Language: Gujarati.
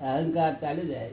અહંકાર ચાલી જાય.